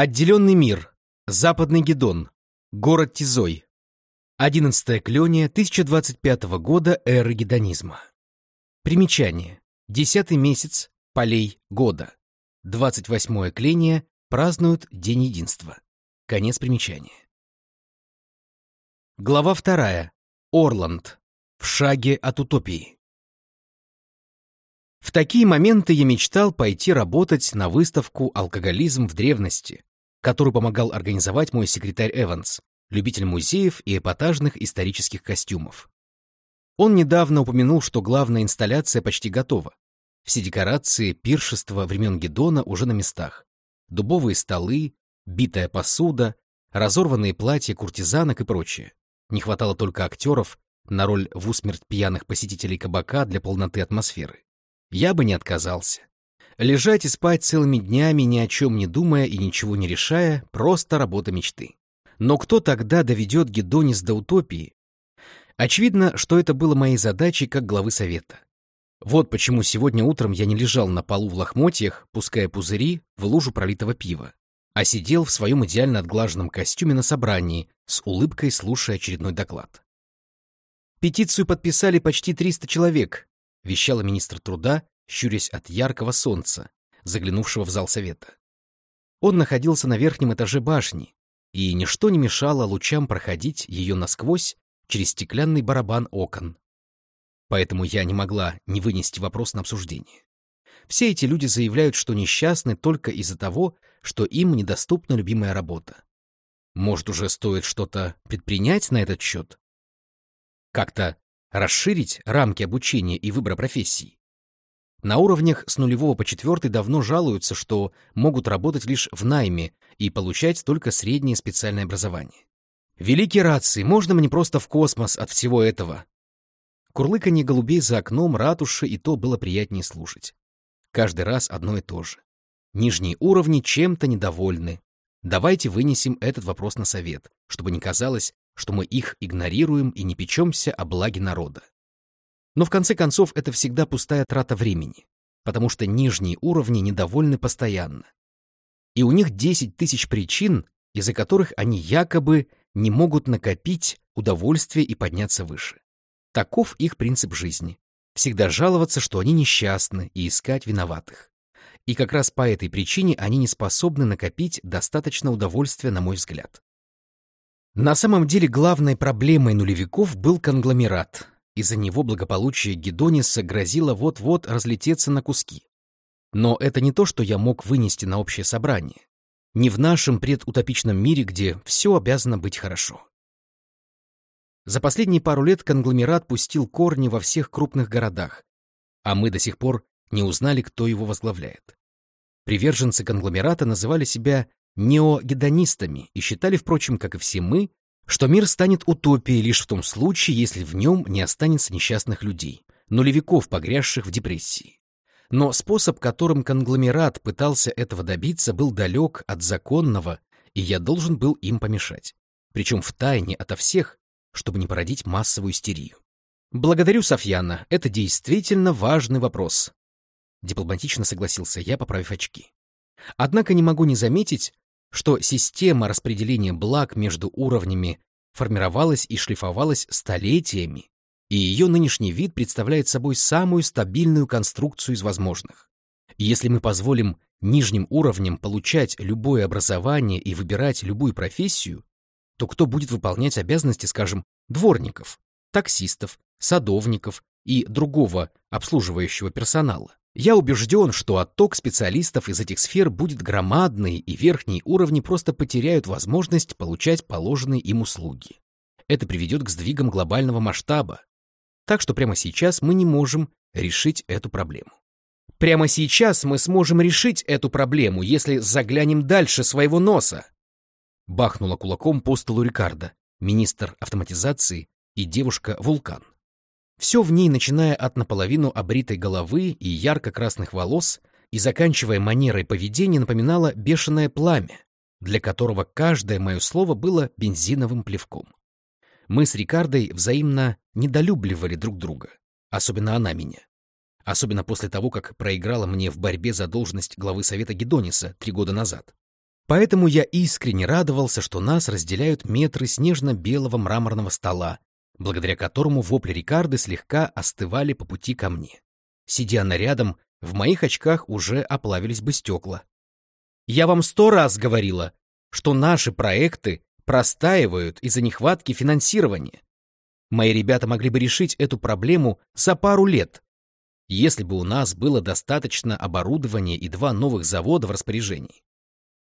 Отделенный мир. Западный Гедон. Город Тизой. 11 клёния 1025 года эры гедонизма. Примечание. Десятый месяц полей года. 28 кление празднуют День единства. Конец примечания. Глава вторая. Орланд. В шаге от утопии. В такие моменты я мечтал пойти работать на выставку «Алкоголизм в древности», которую помогал организовать мой секретарь Эванс, любитель музеев и эпатажных исторических костюмов. Он недавно упомянул, что главная инсталляция почти готова. Все декорации, пиршества времен Гедона уже на местах. Дубовые столы, битая посуда, разорванные платья куртизанок и прочее. Не хватало только актеров на роль в усмерть пьяных посетителей кабака для полноты атмосферы. Я бы не отказался. Лежать и спать целыми днями, ни о чем не думая и ничего не решая, просто работа мечты. Но кто тогда доведет Гедонис до утопии? Очевидно, что это было моей задачей как главы совета. Вот почему сегодня утром я не лежал на полу в лохмотьях, пуская пузыри в лужу пролитого пива, а сидел в своем идеально отглаженном костюме на собрании, с улыбкой слушая очередной доклад. «Петицию подписали почти 300 человек», — вещала министр труда, щурясь от яркого солнца, заглянувшего в зал совета. Он находился на верхнем этаже башни, и ничто не мешало лучам проходить ее насквозь через стеклянный барабан окон. Поэтому я не могла не вынести вопрос на обсуждение. Все эти люди заявляют, что несчастны только из-за того, что им недоступна любимая работа. Может, уже стоит что-то предпринять на этот счет? Как-то расширить рамки обучения и выбора профессий? На уровнях с нулевого по четвертый давно жалуются, что могут работать лишь в найме и получать только среднее специальное образование. Великие рации, можно мне просто в космос от всего этого? Курлыканье голубей за окном ратуши и то было приятнее слушать. Каждый раз одно и то же. Нижние уровни чем-то недовольны. Давайте вынесем этот вопрос на совет, чтобы не казалось, что мы их игнорируем и не печемся о благе народа. Но в конце концов это всегда пустая трата времени, потому что нижние уровни недовольны постоянно. И у них 10 тысяч причин, из-за которых они якобы не могут накопить удовольствие и подняться выше. Таков их принцип жизни. Всегда жаловаться, что они несчастны, и искать виноватых. И как раз по этой причине они не способны накопить достаточно удовольствия, на мой взгляд. На самом деле главной проблемой нулевиков был конгломерат, из-за него благополучие Гедониса грозило вот-вот разлететься на куски. Но это не то, что я мог вынести на общее собрание. Не в нашем предутопичном мире, где все обязано быть хорошо. За последние пару лет конгломерат пустил корни во всех крупных городах, а мы до сих пор не узнали, кто его возглавляет. Приверженцы конгломерата называли себя неогедонистами и считали, впрочем, как и все мы, что мир станет утопией лишь в том случае, если в нем не останется несчастных людей, нулевиков, погрязших в депрессии. Но способ, которым конгломерат пытался этого добиться, был далек от законного, и я должен был им помешать. Причем в тайне ото всех, чтобы не породить массовую истерию. «Благодарю, Софьяна, это действительно важный вопрос», — дипломатично согласился я, поправив очки. Однако не могу не заметить, что система распределения благ между уровнями формировалась и шлифовалась столетиями, и ее нынешний вид представляет собой самую стабильную конструкцию из возможных. Если мы позволим нижним уровням получать любое образование и выбирать любую профессию, то кто будет выполнять обязанности, скажем, дворников, таксистов, садовников и другого обслуживающего персонала? Я убежден, что отток специалистов из этих сфер будет громадный, и верхние уровни просто потеряют возможность получать положенные им услуги. Это приведет к сдвигам глобального масштаба. Так что прямо сейчас мы не можем решить эту проблему. Прямо сейчас мы сможем решить эту проблему, если заглянем дальше своего носа. Бахнула кулаком по столу Рикардо, министр автоматизации и девушка-вулкан. Все в ней, начиная от наполовину обритой головы и ярко-красных волос и заканчивая манерой поведения, напоминало бешеное пламя, для которого каждое мое слово было бензиновым плевком. Мы с Рикардой взаимно недолюбливали друг друга, особенно она меня. Особенно после того, как проиграла мне в борьбе за должность главы Совета Гедониса три года назад. Поэтому я искренне радовался, что нас разделяют метры снежно-белого мраморного стола, благодаря которому вопли Рикарды слегка остывали по пути ко мне. Сидя на рядом, в моих очках уже оплавились бы стекла. Я вам сто раз говорила, что наши проекты простаивают из-за нехватки финансирования. Мои ребята могли бы решить эту проблему за пару лет, если бы у нас было достаточно оборудования и два новых завода в распоряжении.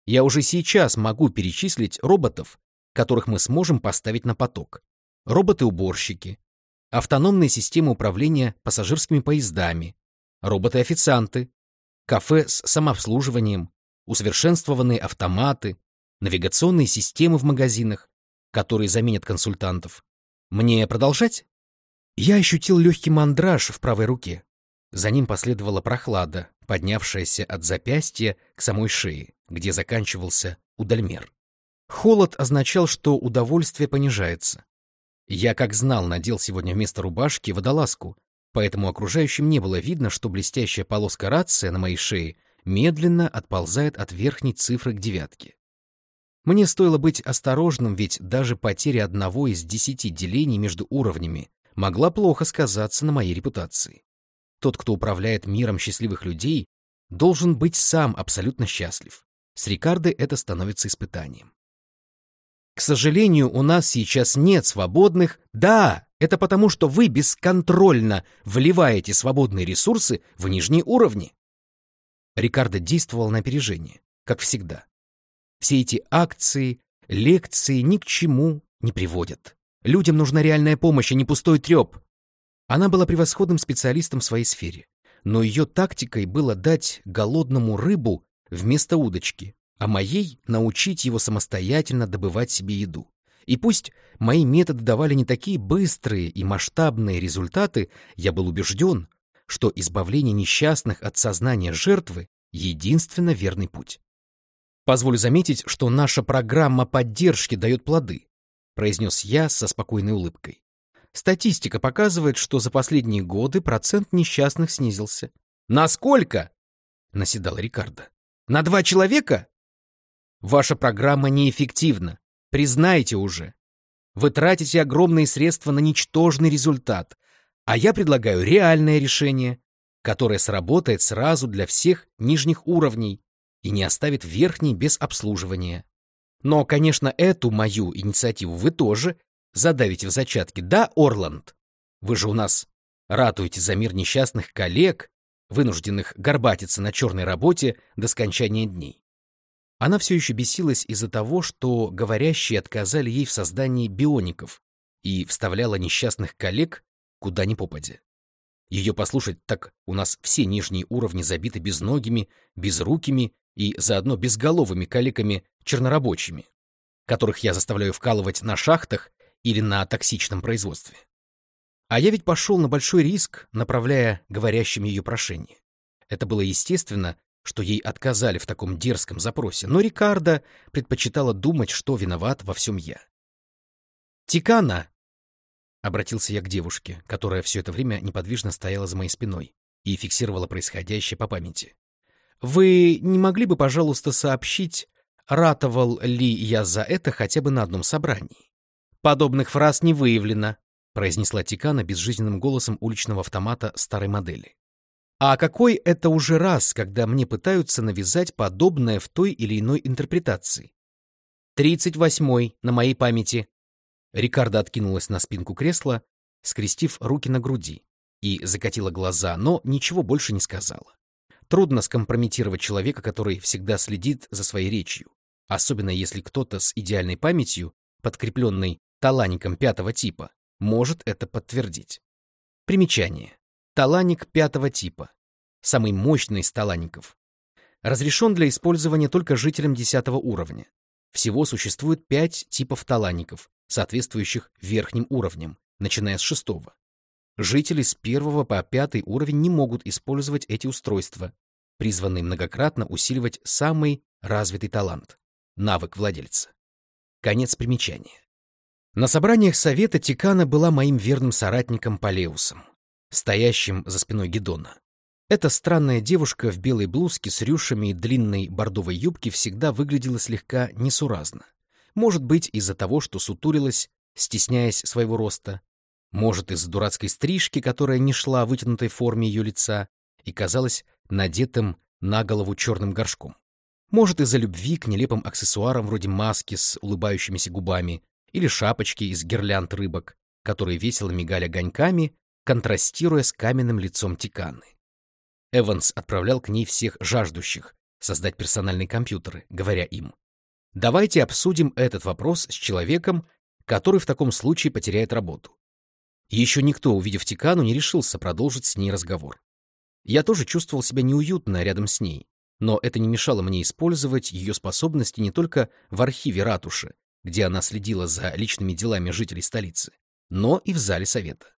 Я уже сейчас могу перечислить роботов, которых мы сможем поставить на поток. Роботы-уборщики, автономные системы управления пассажирскими поездами, роботы-официанты, кафе с самообслуживанием, усовершенствованные автоматы, навигационные системы в магазинах, которые заменят консультантов. Мне продолжать? Я ощутил легкий мандраж в правой руке. За ним последовала прохлада, поднявшаяся от запястья к самой шее, где заканчивался удальмер. Холод означал, что удовольствие понижается. Я, как знал, надел сегодня вместо рубашки водолазку, поэтому окружающим не было видно, что блестящая полоска рация на моей шее медленно отползает от верхней цифры к девятке. Мне стоило быть осторожным, ведь даже потеря одного из десяти делений между уровнями могла плохо сказаться на моей репутации. Тот, кто управляет миром счастливых людей, должен быть сам абсолютно счастлив. С Рикардо это становится испытанием. К сожалению, у нас сейчас нет свободных... Да, это потому, что вы бесконтрольно вливаете свободные ресурсы в нижние уровни. Рикардо действовал на опережение, как всегда. Все эти акции, лекции ни к чему не приводят. Людям нужна реальная помощь, а не пустой треп. Она была превосходным специалистом в своей сфере, но ее тактикой было дать голодному рыбу вместо удочки, а моей — научить его самостоятельно добывать себе еду. И пусть мои методы давали не такие быстрые и масштабные результаты, я был убежден, что избавление несчастных от сознания жертвы — единственно верный путь. Позволю заметить, что наша программа поддержки дает плоды, произнес я со спокойной улыбкой. Статистика показывает, что за последние годы процент несчастных снизился. Насколько? наседал Рикардо. На два человека? Ваша программа неэффективна. Признайте уже. Вы тратите огромные средства на ничтожный результат, а я предлагаю реальное решение, которое сработает сразу для всех нижних уровней и не оставит верхний без обслуживания. Но, конечно, эту мою инициативу вы тоже задавите в зачатке, да, Орланд? Вы же у нас ратуете за мир несчастных коллег, вынужденных горбатиться на черной работе до скончания дней. Она все еще бесилась из-за того, что говорящие отказали ей в создании биоников и вставляла несчастных коллег куда ни попадя. Ее послушать, так у нас все нижние уровни забиты безногими, безрукими и заодно безголовыми калеками-чернорабочими, которых я заставляю вкалывать на шахтах или на токсичном производстве. А я ведь пошел на большой риск, направляя говорящим ее прошение. Это было естественно, что ей отказали в таком дерзком запросе, но Рикардо предпочитала думать, что виноват во всем я. «Тикана!» — обратился я к девушке, которая все это время неподвижно стояла за моей спиной и фиксировала происходящее по памяти. Вы не могли бы, пожалуйста, сообщить, ратовал ли я за это хотя бы на одном собрании? Подобных фраз не выявлено, произнесла Тикана безжизненным голосом уличного автомата старой модели. А какой это уже раз, когда мне пытаются навязать подобное в той или иной интерпретации? Тридцать восьмой на моей памяти. Рикардо откинулась на спинку кресла, скрестив руки на груди, и закатила глаза, но ничего больше не сказала. Трудно скомпрометировать человека, который всегда следит за своей речью, особенно если кто-то с идеальной памятью, подкрепленный талаником пятого типа, может это подтвердить. Примечание. Таланик пятого типа. Самый мощный из талаников. Разрешен для использования только жителям десятого уровня. Всего существует пять типов талаников, соответствующих верхним уровням, начиная с шестого. Жители с первого по пятый уровень не могут использовать эти устройства, призванные многократно усиливать самый развитый талант — навык владельца. Конец примечания. На собраниях совета Тикана была моим верным соратником Палеусом, стоящим за спиной Гедона. Эта странная девушка в белой блузке с рюшами и длинной бордовой юбке всегда выглядела слегка несуразно. Может быть, из-за того, что сутурилась, стесняясь своего роста. Может, из-за дурацкой стрижки, которая не шла в вытянутой форме ее лица и казалась надетым на голову черным горшком. Может, из-за любви к нелепым аксессуарам вроде маски с улыбающимися губами или шапочки из гирлянд рыбок, которые весело мигали огоньками, контрастируя с каменным лицом Тиканы. Эванс отправлял к ней всех жаждущих создать персональные компьютеры, говоря им, «Давайте обсудим этот вопрос с человеком, который в таком случае потеряет работу». Еще никто, увидев Тикану, не решился продолжить с ней разговор. Я тоже чувствовал себя неуютно рядом с ней, но это не мешало мне использовать ее способности не только в архиве ратуши, где она следила за личными делами жителей столицы, но и в зале совета.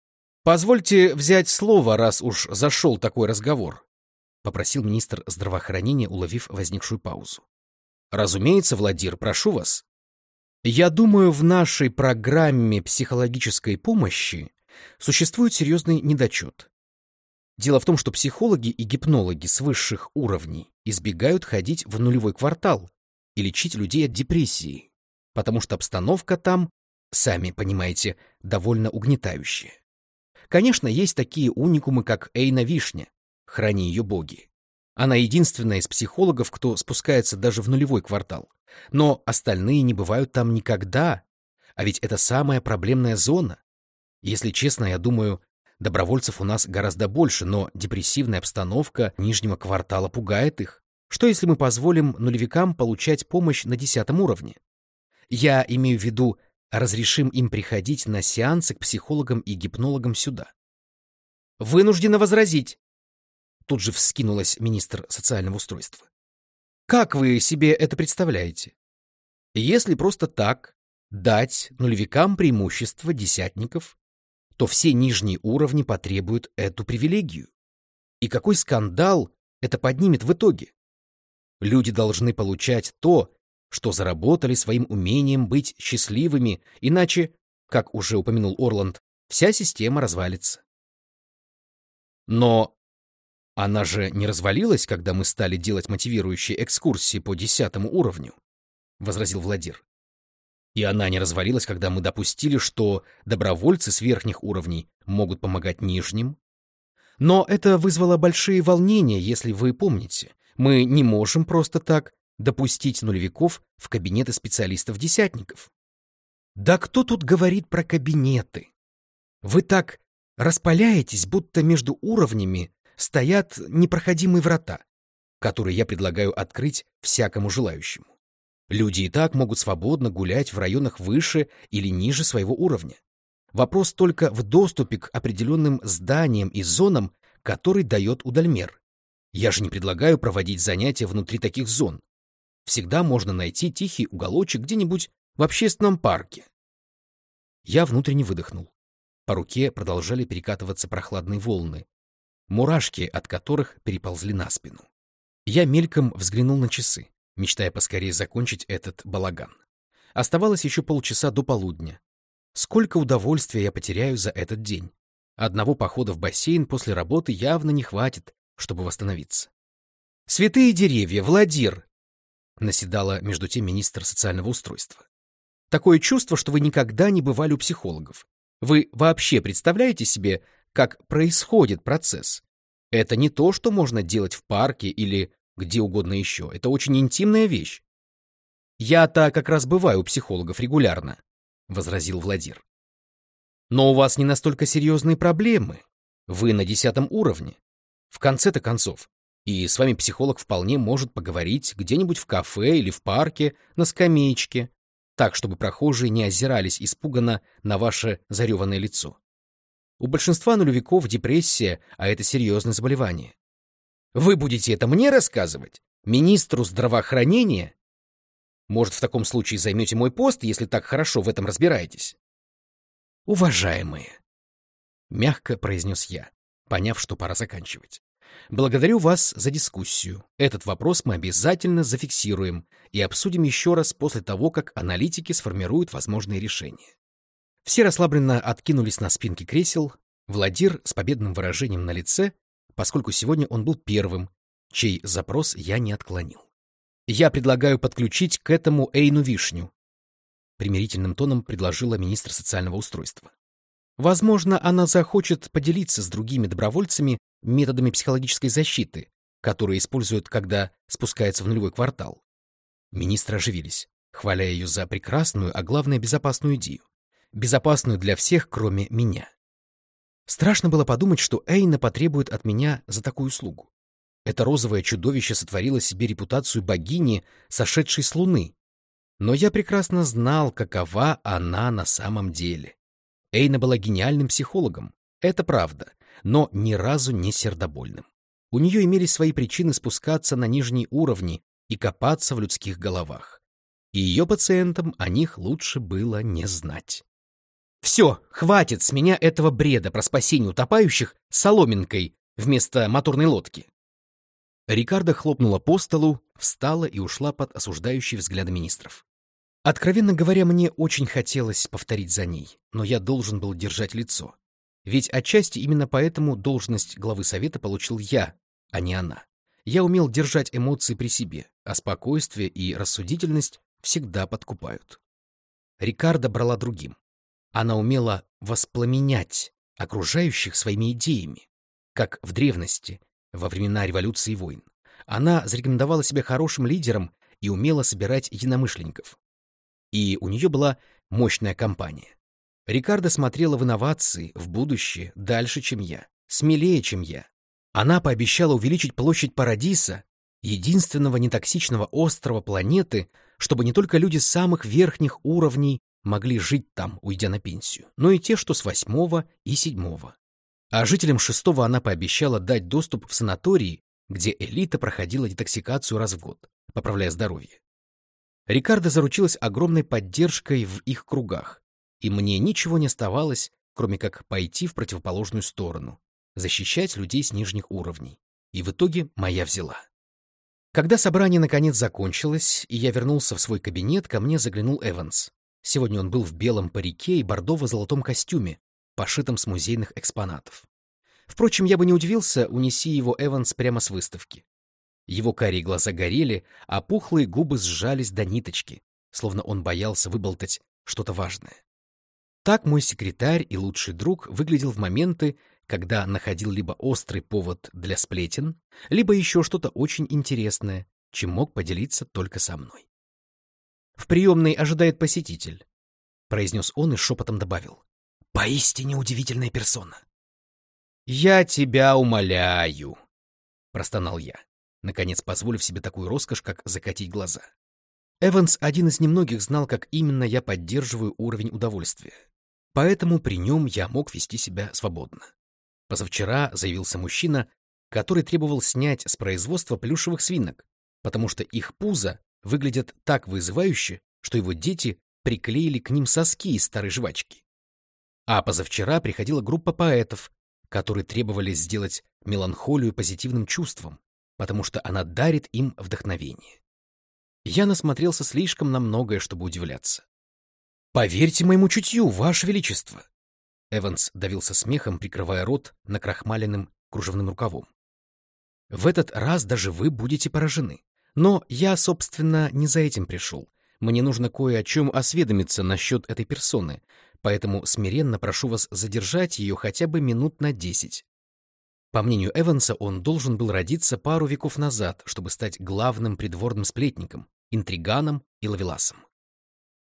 «Позвольте взять слово, раз уж зашел такой разговор», — попросил министр здравоохранения, уловив возникшую паузу. «Разумеется, Владир, прошу вас. Я думаю, в нашей программе психологической помощи существует серьезный недочет. Дело в том, что психологи и гипнологи с высших уровней избегают ходить в нулевой квартал и лечить людей от депрессии, потому что обстановка там, сами понимаете, довольно угнетающая. Конечно, есть такие уникумы, как Эйна Вишня, храни ее боги. Она единственная из психологов, кто спускается даже в нулевой квартал. Но остальные не бывают там никогда. А ведь это самая проблемная зона. Если честно, я думаю, добровольцев у нас гораздо больше, но депрессивная обстановка нижнего квартала пугает их. Что если мы позволим нулевикам получать помощь на десятом уровне? Я имею в виду разрешим им приходить на сеансы к психологам и гипнологам сюда. «Вынуждена возразить!» Тут же вскинулась министр социального устройства. «Как вы себе это представляете? Если просто так дать нулевикам преимущество десятников, то все нижние уровни потребуют эту привилегию. И какой скандал это поднимет в итоге? Люди должны получать то, что заработали своим умением быть счастливыми, иначе, как уже упомянул Орланд, вся система развалится. Но она же не развалилась, когда мы стали делать мотивирующие экскурсии по десятому уровню, — возразил Владир. И она не развалилась, когда мы допустили, что добровольцы с верхних уровней могут помогать нижним. Но это вызвало большие волнения, если вы помните. Мы не можем просто так допустить нулевиков в кабинеты специалистов-десятников. Да кто тут говорит про кабинеты? Вы так распаляетесь, будто между уровнями стоят непроходимые врата, которые я предлагаю открыть всякому желающему. Люди и так могут свободно гулять в районах выше или ниже своего уровня. Вопрос только в доступе к определенным зданиям и зонам, который дает удальмер. Я же не предлагаю проводить занятия внутри таких зон всегда можно найти тихий уголочек где-нибудь в общественном парке. Я внутренне выдохнул. По руке продолжали перекатываться прохладные волны, мурашки от которых переползли на спину. Я мельком взглянул на часы, мечтая поскорее закончить этот балаган. Оставалось еще полчаса до полудня. Сколько удовольствия я потеряю за этот день. Одного похода в бассейн после работы явно не хватит, чтобы восстановиться. «Святые деревья, Владир!» Наседала между тем министр социального устройства. Такое чувство, что вы никогда не бывали у психологов. Вы вообще представляете себе, как происходит процесс? Это не то, что можно делать в парке или где угодно еще. Это очень интимная вещь. Я-то как раз бываю у психологов регулярно, возразил Владир. Но у вас не настолько серьезные проблемы. Вы на десятом уровне. В конце-то концов, и с вами психолог вполне может поговорить где-нибудь в кафе или в парке, на скамеечке, так, чтобы прохожие не озирались испуганно на ваше зареванное лицо. У большинства нулевиков депрессия, а это серьезное заболевание. Вы будете это мне рассказывать? Министру здравоохранения? Может, в таком случае займете мой пост, если так хорошо в этом разбираетесь? Уважаемые, — мягко произнес я, поняв, что пора заканчивать. Благодарю вас за дискуссию. Этот вопрос мы обязательно зафиксируем и обсудим еще раз после того, как аналитики сформируют возможные решения. Все расслабленно откинулись на спинки кресел. Владир с победным выражением на лице поскольку сегодня он был первым, чей запрос я не отклонил. «Я предлагаю подключить к этому Эйну Вишню», примирительным тоном предложила министр социального устройства. Возможно, она захочет поделиться с другими добровольцами методами психологической защиты, которые используют, когда спускается в нулевой квартал. Министры оживились, хваля ее за прекрасную, а главное, безопасную идею. Безопасную для всех, кроме меня. Страшно было подумать, что Эйна потребует от меня за такую услугу. Это розовое чудовище сотворило себе репутацию богини, сошедшей с луны. Но я прекрасно знал, какова она на самом деле. Эйна была гениальным психологом, это правда, но ни разу не сердобольным. У нее имелись свои причины спускаться на нижние уровни и копаться в людских головах. И ее пациентам о них лучше было не знать. «Все, хватит с меня этого бреда про спасение утопающих соломинкой вместо моторной лодки!» Рикардо хлопнула по столу, встала и ушла под осуждающие взгляды министров. Откровенно говоря, мне очень хотелось повторить за ней, но я должен был держать лицо. Ведь отчасти именно поэтому должность главы совета получил я, а не она. Я умел держать эмоции при себе, а спокойствие и рассудительность всегда подкупают. Рикардо брала другим. Она умела воспламенять окружающих своими идеями, как в древности, во времена революции и войн. Она зарекомендовала себя хорошим лидером и умела собирать единомышленников и у нее была мощная компания. Рикардо смотрела в инновации, в будущее, дальше, чем я, смелее, чем я. Она пообещала увеличить площадь Парадиса, единственного нетоксичного острова планеты, чтобы не только люди самых верхних уровней могли жить там, уйдя на пенсию, но и те, что с восьмого и седьмого. А жителям шестого она пообещала дать доступ в санатории, где элита проходила детоксикацию раз в год, поправляя здоровье. Рикардо заручилась огромной поддержкой в их кругах, и мне ничего не оставалось, кроме как пойти в противоположную сторону, защищать людей с нижних уровней. И в итоге моя взяла. Когда собрание наконец закончилось, и я вернулся в свой кабинет, ко мне заглянул Эванс. Сегодня он был в белом парике и бордово-золотом костюме, пошитом с музейных экспонатов. Впрочем, я бы не удивился, унеси его Эванс прямо с выставки. Его карие глаза горели, а пухлые губы сжались до ниточки, словно он боялся выболтать что-то важное. Так мой секретарь и лучший друг выглядел в моменты, когда находил либо острый повод для сплетен, либо еще что-то очень интересное, чем мог поделиться только со мной. «В приемной ожидает посетитель», — произнес он и шепотом добавил. «Поистине удивительная персона». «Я тебя умоляю», — простонал я наконец позволив себе такую роскошь, как закатить глаза. Эванс один из немногих знал, как именно я поддерживаю уровень удовольствия. Поэтому при нем я мог вести себя свободно. Позавчера заявился мужчина, который требовал снять с производства плюшевых свинок, потому что их пузо выглядят так вызывающе, что его дети приклеили к ним соски из старой жвачки. А позавчера приходила группа поэтов, которые требовали сделать меланхолию позитивным чувством, потому что она дарит им вдохновение. Я насмотрелся слишком на многое, чтобы удивляться. «Поверьте моему чутью, Ваше Величество!» Эванс давился смехом, прикрывая рот накрахмаленным кружевным рукавом. «В этот раз даже вы будете поражены. Но я, собственно, не за этим пришел. Мне нужно кое о чем осведомиться насчет этой персоны, поэтому смиренно прошу вас задержать ее хотя бы минут на десять. По мнению Эванса, он должен был родиться пару веков назад, чтобы стать главным придворным сплетником, интриганом и лавеласом.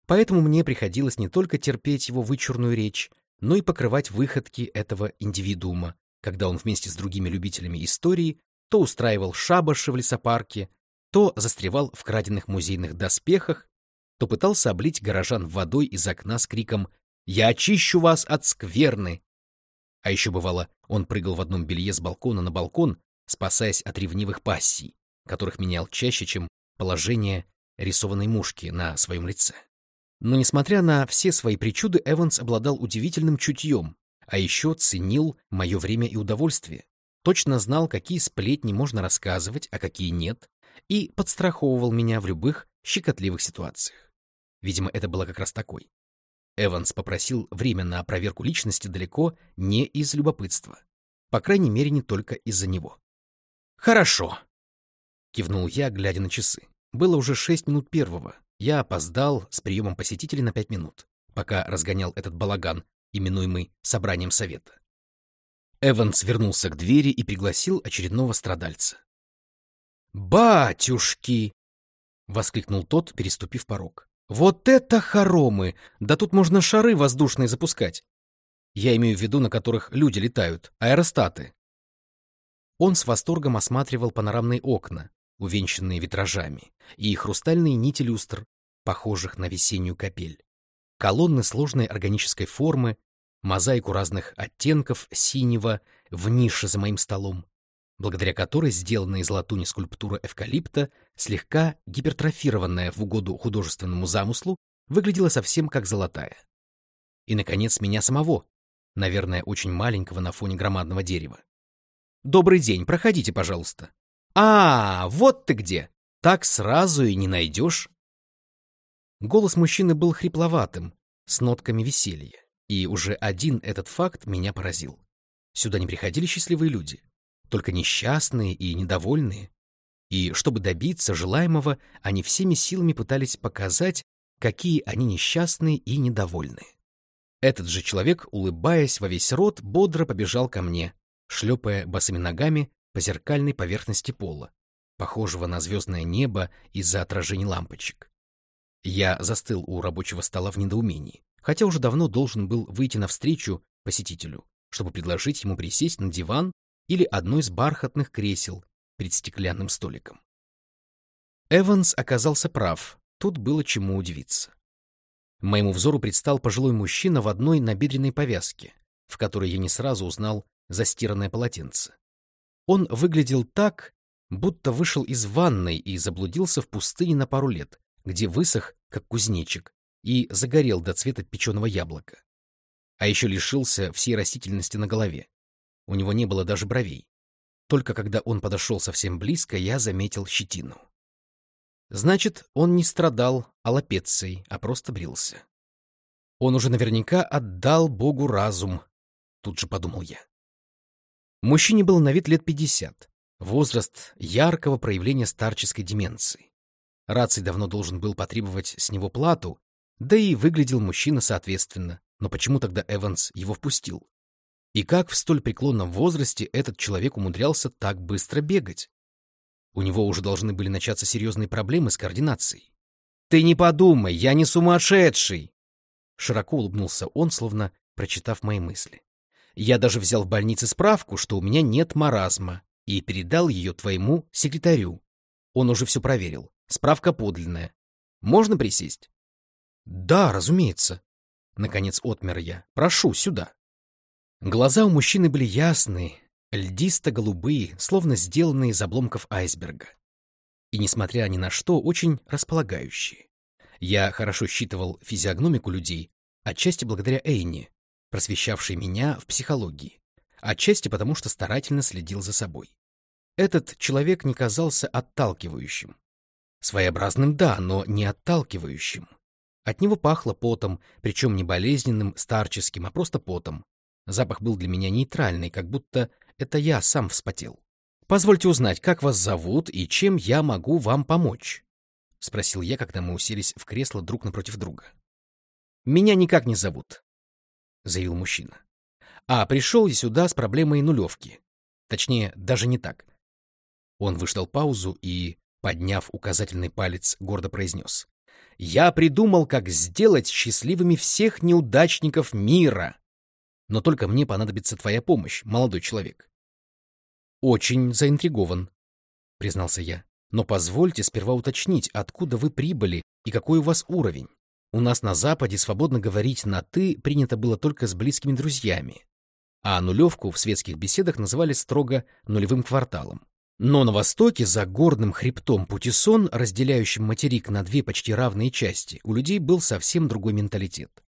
Поэтому мне приходилось не только терпеть его вычурную речь, но и покрывать выходки этого индивидуума, когда он вместе с другими любителями истории то устраивал шабаши в лесопарке, то застревал в краденных музейных доспехах, то пытался облить горожан водой из окна с криком «Я очищу вас от скверны!» А еще бывало, он прыгал в одном белье с балкона на балкон, спасаясь от ревнивых пассий, которых менял чаще, чем положение рисованной мушки на своем лице. Но, несмотря на все свои причуды, Эванс обладал удивительным чутьем, а еще ценил мое время и удовольствие, точно знал, какие сплетни можно рассказывать, а какие нет, и подстраховывал меня в любых щекотливых ситуациях. Видимо, это было как раз такой. Эванс попросил время на проверку личности далеко не из любопытства. По крайней мере, не только из-за него. «Хорошо», — кивнул я, глядя на часы. Было уже шесть минут первого. Я опоздал с приемом посетителей на пять минут, пока разгонял этот балаган, именуемый собранием совета. Эванс вернулся к двери и пригласил очередного страдальца. «Батюшки!» — воскликнул тот, переступив порог. «Вот это хоромы! Да тут можно шары воздушные запускать! Я имею в виду, на которых люди летают, аэростаты!» Он с восторгом осматривал панорамные окна, увенчанные витражами, и хрустальные нити люстр, похожих на весеннюю капель. Колонны сложной органической формы, мозаику разных оттенков синего в нише за моим столом, благодаря которой сделанная из латуни скульптура эвкалипта, слегка гипертрофированная в угоду художественному замыслу, выглядела совсем как золотая. И, наконец, меня самого, наверное, очень маленького на фоне громадного дерева. «Добрый день, проходите, пожалуйста». «А, вот ты где! Так сразу и не найдешь». Голос мужчины был хрипловатым, с нотками веселья. И уже один этот факт меня поразил. Сюда не приходили счастливые люди, только несчастные и недовольные. И чтобы добиться желаемого, они всеми силами пытались показать, какие они несчастные и недовольные. Этот же человек, улыбаясь во весь рот, бодро побежал ко мне, шлепая босыми ногами по зеркальной поверхности пола, похожего на звездное небо из-за отражений лампочек. Я застыл у рабочего стола в недоумении хотя уже давно должен был выйти навстречу посетителю, чтобы предложить ему присесть на диван или одно из бархатных кресел перед стеклянным столиком. Эванс оказался прав, тут было чему удивиться. Моему взору предстал пожилой мужчина в одной набедренной повязке, в которой я не сразу узнал застиранное полотенце. Он выглядел так, будто вышел из ванной и заблудился в пустыне на пару лет, где высох, как кузнечик, и загорел до цвета печеного яблока. А еще лишился всей растительности на голове. У него не было даже бровей. Только когда он подошел совсем близко, я заметил щетину. Значит, он не страдал аллопецией, а просто брился. Он уже наверняка отдал Богу разум, тут же подумал я. Мужчине был на вид лет пятьдесят, возраст яркого проявления старческой деменции. Раций давно должен был потребовать с него плату, да и выглядел мужчина соответственно, но почему тогда Эванс его впустил? И как в столь преклонном возрасте этот человек умудрялся так быстро бегать? У него уже должны были начаться серьезные проблемы с координацией. «Ты не подумай, я не сумасшедший!» Широко улыбнулся он, словно прочитав мои мысли. «Я даже взял в больнице справку, что у меня нет маразма, и передал ее твоему секретарю. Он уже все проверил. Справка подлинная. Можно присесть?» «Да, разумеется». Наконец отмер я. «Прошу, сюда». Глаза у мужчины были ясные, льдисто-голубые, словно сделанные из обломков айсберга. И, несмотря ни на что, очень располагающие. Я хорошо считывал физиогномику людей, отчасти благодаря Эйне, просвещавшей меня в психологии, отчасти потому, что старательно следил за собой. Этот человек не казался отталкивающим. Своеобразным, да, но не отталкивающим. От него пахло потом, причем не болезненным, старческим, а просто потом. Запах был для меня нейтральный, как будто это я сам вспотел. «Позвольте узнать, как вас зовут и чем я могу вам помочь?» — спросил я, когда мы уселись в кресло друг напротив друга. «Меня никак не зовут», — заявил мужчина. «А пришел я сюда с проблемой нулевки. Точнее, даже не так». Он выждал паузу и, подняв указательный палец, гордо произнес. Я придумал, как сделать счастливыми всех неудачников мира. Но только мне понадобится твоя помощь, молодой человек. Очень заинтригован, признался я. Но позвольте сперва уточнить, откуда вы прибыли и какой у вас уровень. У нас на Западе свободно говорить на «ты» принято было только с близкими друзьями, а нулевку в светских беседах называли строго нулевым кварталом. Но на востоке, за горным хребтом Путисон, разделяющим материк на две почти равные части, у людей был совсем другой менталитет.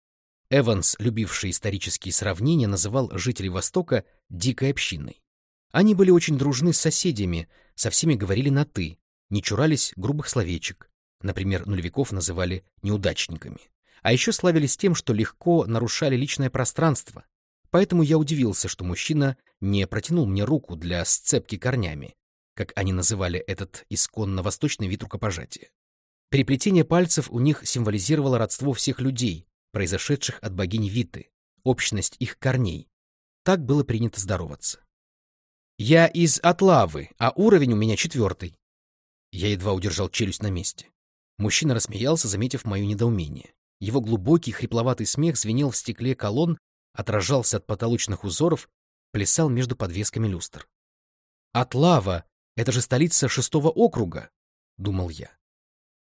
Эванс, любивший исторические сравнения, называл жителей Востока «дикой общиной». Они были очень дружны с соседями, со всеми говорили на «ты», не чурались грубых словечек. Например, нулевиков называли неудачниками. А еще славились тем, что легко нарушали личное пространство, Поэтому я удивился, что мужчина не протянул мне руку для сцепки корнями, как они называли этот исконно восточный вид рукопожатия. Переплетение пальцев у них символизировало родство всех людей, произошедших от богини Виты, общность их корней. Так было принято здороваться. «Я из Атлавы, а уровень у меня четвертый». Я едва удержал челюсть на месте. Мужчина рассмеялся, заметив мое недоумение. Его глубокий хрипловатый смех звенел в стекле колонн, отражался от потолочных узоров, плясал между подвесками люстр. «Атлава — это же столица шестого округа», — думал я.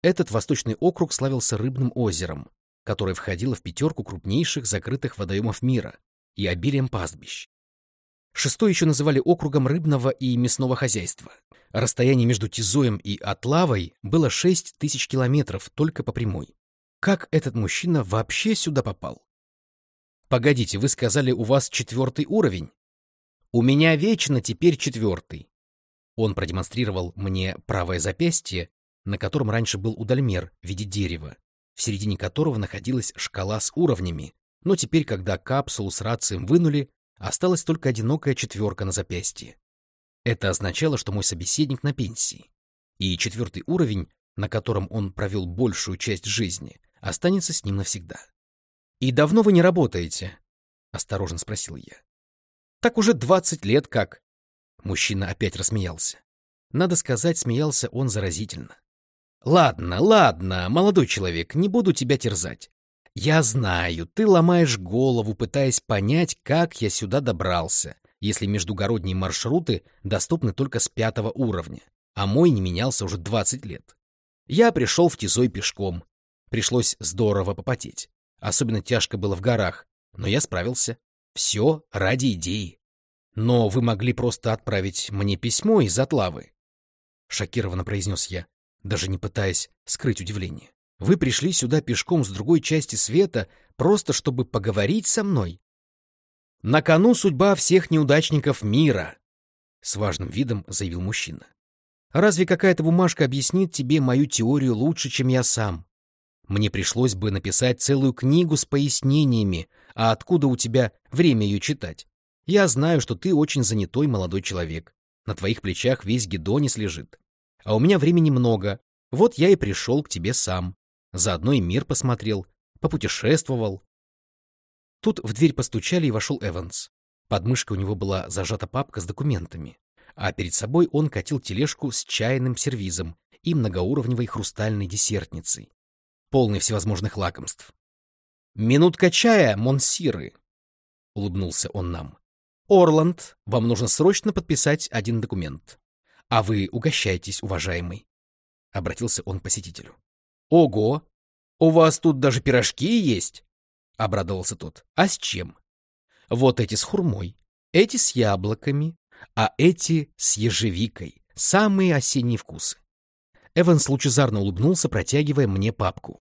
Этот восточный округ славился рыбным озером, которое входило в пятерку крупнейших закрытых водоемов мира и обилием пастбищ. Шестой еще называли округом рыбного и мясного хозяйства. Расстояние между Тизоем и Атлавой было 6 тысяч километров только по прямой. Как этот мужчина вообще сюда попал? Погодите, вы сказали, у вас четвертый уровень? У меня вечно теперь четвертый. Он продемонстрировал мне правое запястье, на котором раньше был удальмер в виде дерева, в середине которого находилась шкала с уровнями, но теперь, когда капсулу с рацием вынули, осталась только одинокая четверка на запястье. Это означало, что мой собеседник на пенсии, и четвертый уровень, на котором он провел большую часть жизни, останется с ним навсегда. «И давно вы не работаете?» — осторожно спросил я. «Так уже двадцать лет как». Мужчина опять рассмеялся. Надо сказать, смеялся он заразительно. «Ладно, ладно, молодой человек, не буду тебя терзать. Я знаю, ты ломаешь голову, пытаясь понять, как я сюда добрался, если междугородние маршруты доступны только с пятого уровня, а мой не менялся уже двадцать лет. Я пришел в Тизой пешком, Пришлось здорово попотеть. Особенно тяжко было в горах, но я справился. Все ради идеи. Но вы могли просто отправить мне письмо из Атлавы. Шокированно произнес я, даже не пытаясь скрыть удивление. Вы пришли сюда пешком с другой части света, просто чтобы поговорить со мной. На кону судьба всех неудачников мира, с важным видом заявил мужчина. Разве какая-то бумажка объяснит тебе мою теорию лучше, чем я сам? Мне пришлось бы написать целую книгу с пояснениями, а откуда у тебя время ее читать? Я знаю, что ты очень занятой молодой человек. На твоих плечах весь Гедонис лежит. А у меня времени много. Вот я и пришел к тебе сам. Заодно и мир посмотрел, попутешествовал. Тут в дверь постучали, и вошел Эванс. Под мышкой у него была зажата папка с документами, а перед собой он катил тележку с чайным сервизом и многоуровневой хрустальной десертницей полный всевозможных лакомств. «Минутка чая, монсиры!» — улыбнулся он нам. «Орланд, вам нужно срочно подписать один документ. А вы угощайтесь, уважаемый!» — обратился он к посетителю. «Ого! У вас тут даже пирожки есть!» — обрадовался тот. «А с чем?» «Вот эти с хурмой, эти с яблоками, а эти с ежевикой. Самые осенние вкусы. Эванс лучезарно улыбнулся, протягивая мне папку.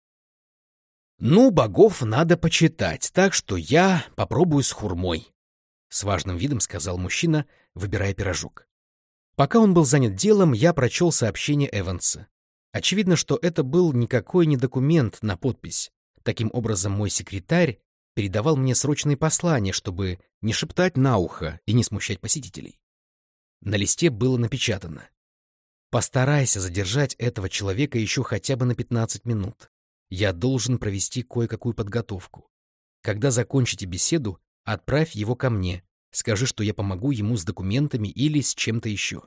«Ну, богов надо почитать, так что я попробую с хурмой», — с важным видом сказал мужчина, выбирая пирожок. Пока он был занят делом, я прочел сообщение Эванса. Очевидно, что это был никакой не документ на подпись. Таким образом, мой секретарь передавал мне срочные послания, чтобы не шептать на ухо и не смущать посетителей. На листе было напечатано Постарайся задержать этого человека еще хотя бы на 15 минут. Я должен провести кое-какую подготовку. Когда закончите беседу, отправь его ко мне. Скажи, что я помогу ему с документами или с чем-то еще.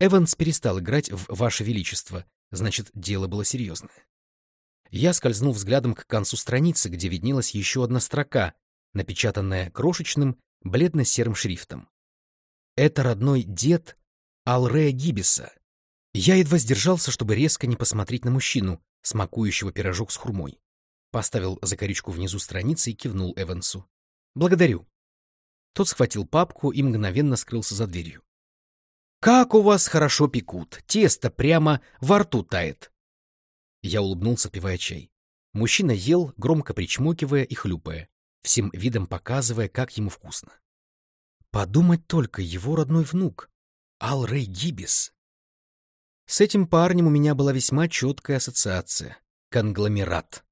Эванс перестал играть в «Ваше Величество», значит, дело было серьезное. Я скользнул взглядом к концу страницы, где виднелась еще одна строка, напечатанная крошечным, бледно-серым шрифтом. Это родной дед Алрея Гибиса. Я едва сдержался, чтобы резко не посмотреть на мужчину, смакующего пирожок с хурмой. Поставил закорючку внизу страницы и кивнул Эвансу. «Благодарю». Тот схватил папку и мгновенно скрылся за дверью. «Как у вас хорошо пекут! Тесто прямо во рту тает!» Я улыбнулся, пивая чай. Мужчина ел, громко причмокивая и хлюпая, всем видом показывая, как ему вкусно. Подумать только, его родной внук. Ал-Рэй Гибис. С этим парнем у меня была весьма четкая ассоциация. Конгломерат.